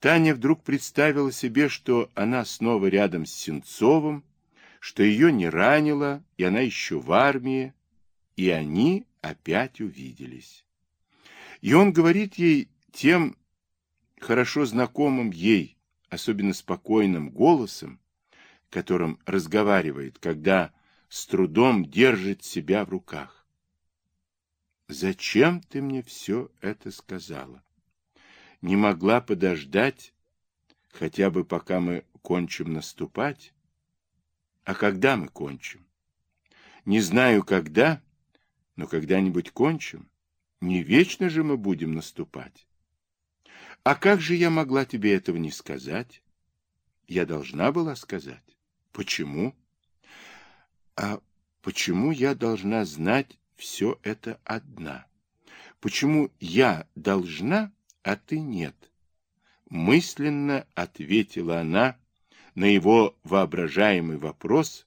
Таня вдруг представила себе, что она снова рядом с Сенцовым, что ее не ранило, и она еще в армии, и они опять увиделись. И он говорит ей тем хорошо знакомым ей, особенно спокойным голосом, которым разговаривает, когда с трудом держит себя в руках. «Зачем ты мне все это сказала? Не могла подождать, хотя бы пока мы кончим наступать? А когда мы кончим? Не знаю, когда, но когда-нибудь кончим. Не вечно же мы будем наступать. А как же я могла тебе этого не сказать? Я должна была сказать. Почему? А почему я должна знать все это одна? Почему я должна, а ты нет? Мысленно ответила она на его воображаемый вопрос,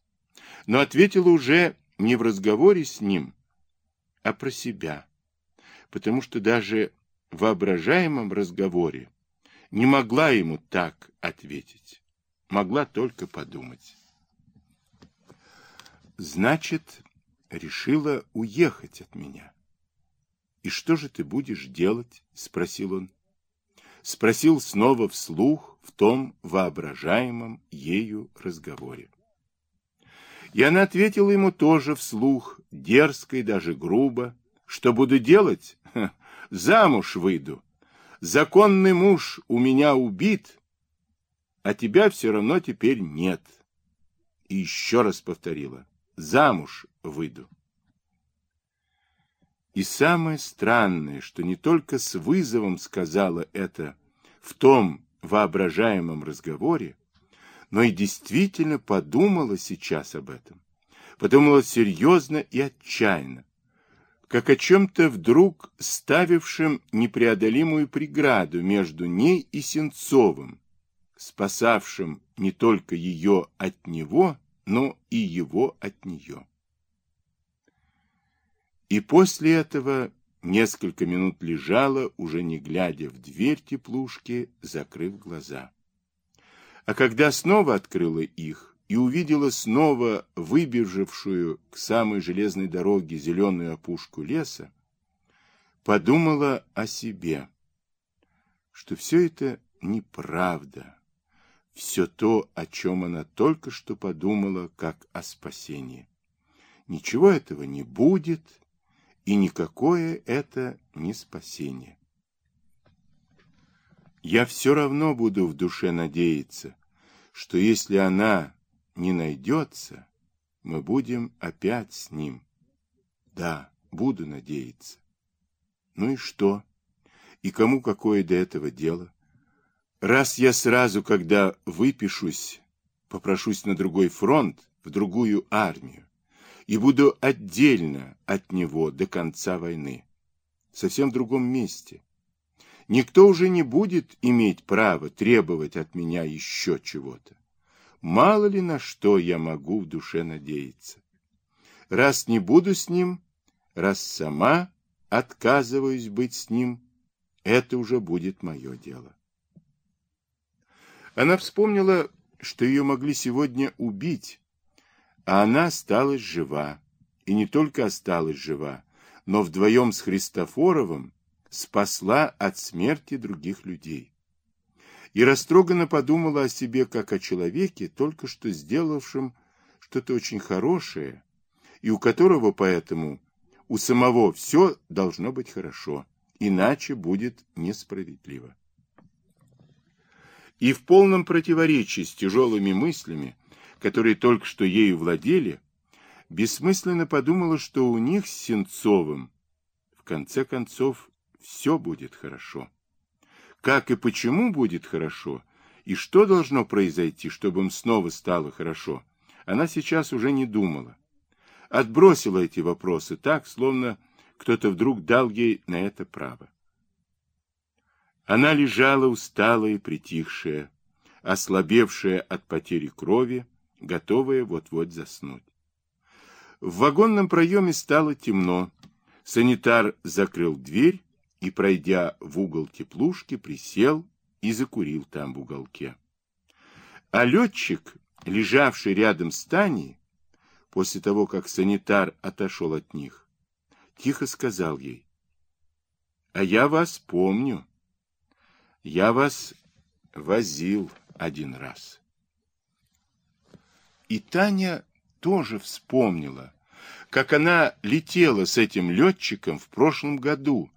но ответила уже не в разговоре с ним, а про себя, потому что даже в воображаемом разговоре не могла ему так ответить, могла только подумать. Значит, решила уехать от меня. И что же ты будешь делать? Спросил он. Спросил снова вслух в том воображаемом ею разговоре. И она ответила ему тоже вслух, дерзко и даже грубо. Что буду делать? Ха, замуж выйду. Законный муж у меня убит, а тебя все равно теперь нет. И еще раз повторила замуж выйду. И самое странное, что не только с вызовом сказала это в том воображаемом разговоре, но и действительно подумала сейчас об этом. Подумала серьезно и отчаянно, как о чем-то вдруг ставившем непреодолимую преграду между ней и Сенцовым, спасавшим не только ее от него, но и его от нее. И после этого несколько минут лежала, уже не глядя в дверь теплушки, закрыв глаза. А когда снова открыла их и увидела снова выбежавшую к самой железной дороге зеленую опушку леса, подумала о себе, что все это неправда, все то, о чем она только что подумала, как о спасении. Ничего этого не будет, и никакое это не спасение. Я все равно буду в душе надеяться, что если она не найдется, мы будем опять с ним. Да, буду надеяться. Ну и что? И кому какое до этого дело? Раз я сразу, когда выпишусь, попрошусь на другой фронт, в другую армию, и буду отдельно от него до конца войны, совсем в другом месте, никто уже не будет иметь права требовать от меня еще чего-то. Мало ли на что я могу в душе надеяться. Раз не буду с ним, раз сама отказываюсь быть с ним, это уже будет мое дело. Она вспомнила, что ее могли сегодня убить, а она осталась жива. И не только осталась жива, но вдвоем с Христофоровым спасла от смерти других людей. И растроганно подумала о себе как о человеке, только что сделавшем что-то очень хорошее, и у которого поэтому у самого все должно быть хорошо, иначе будет несправедливо и в полном противоречии с тяжелыми мыслями, которые только что ею владели, бессмысленно подумала, что у них с Сенцовым в конце концов все будет хорошо. Как и почему будет хорошо, и что должно произойти, чтобы им снова стало хорошо, она сейчас уже не думала. Отбросила эти вопросы так, словно кто-то вдруг дал ей на это право. Она лежала усталая притихшая, ослабевшая от потери крови, готовая вот-вот заснуть. В вагонном проеме стало темно. Санитар закрыл дверь и, пройдя в угол теплушки, присел и закурил там в уголке. А летчик, лежавший рядом с Таней, после того, как санитар отошел от них, тихо сказал ей, «А я вас помню. Я вас возил один раз». И Таня тоже вспомнила, как она летела с этим летчиком в прошлом году,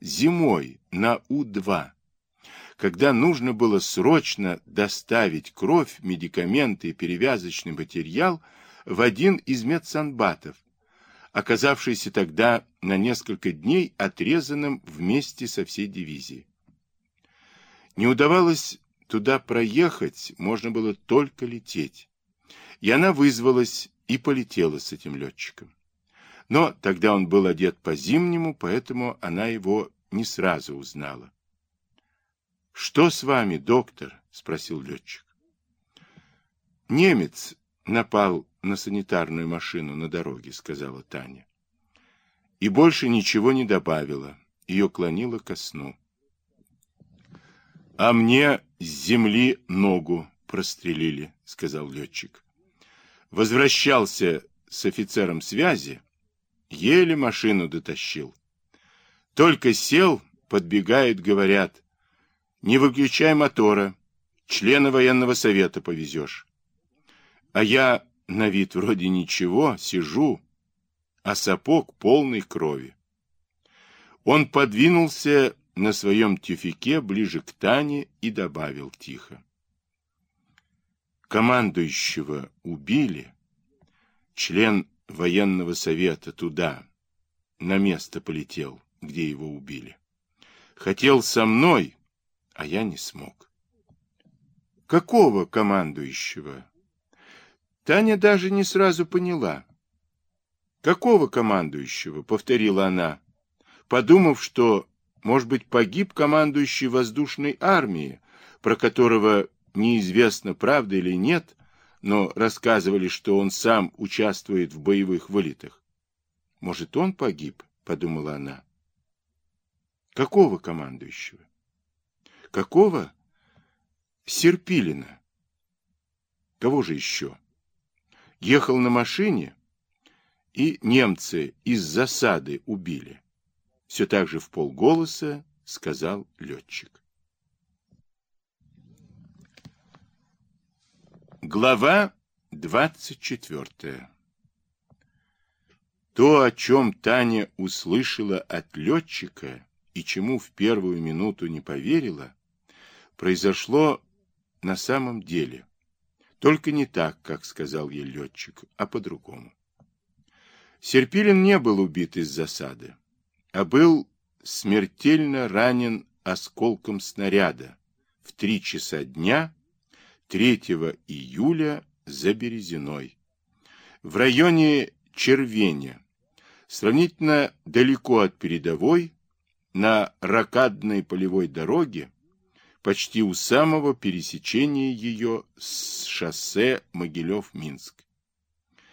зимой, на У-2, когда нужно было срочно доставить кровь, медикаменты и перевязочный материал в один из медсанбатов, оказавшийся тогда на несколько дней отрезанным вместе со всей дивизией. Не удавалось туда проехать, можно было только лететь. И она вызвалась и полетела с этим летчиком. Но тогда он был одет по-зимнему, поэтому она его не сразу узнала. — Что с вами, доктор? — спросил летчик. — Немец напал на санитарную машину на дороге, — сказала Таня. И больше ничего не добавила. Ее клонило ко сну. — А мне с земли ногу прострелили, — сказал летчик. Возвращался с офицером связи, Еле машину дотащил. Только сел, подбегают, говорят, не выключай мотора, члена военного совета повезешь. А я на вид вроде ничего, сижу, а сапог полный крови. Он подвинулся на своем тюфике ближе к Тане и добавил тихо. Командующего убили. Член военного совета туда, на место полетел, где его убили. Хотел со мной, а я не смог. Какого командующего? Таня даже не сразу поняла. Какого командующего? Повторила она, подумав, что, может быть, погиб командующий воздушной армии, про которого неизвестно, правда или нет, но рассказывали, что он сам участвует в боевых вылетах. Может, он погиб, подумала она. Какого командующего? Какого? Серпилина. Кого же еще? Ехал на машине, и немцы из засады убили. Все так же в полголоса сказал летчик. Глава 24 То, о чем Таня услышала от летчика и чему в первую минуту не поверила, произошло на самом деле. Только не так, как сказал ей летчик, а по-другому. Серпилин не был убит из засады, а был смертельно ранен осколком снаряда в три часа дня 3 июля за Березиной, в районе Червеня, сравнительно далеко от передовой, на ракадной полевой дороге, почти у самого пересечения ее с шоссе Могилев-Минск.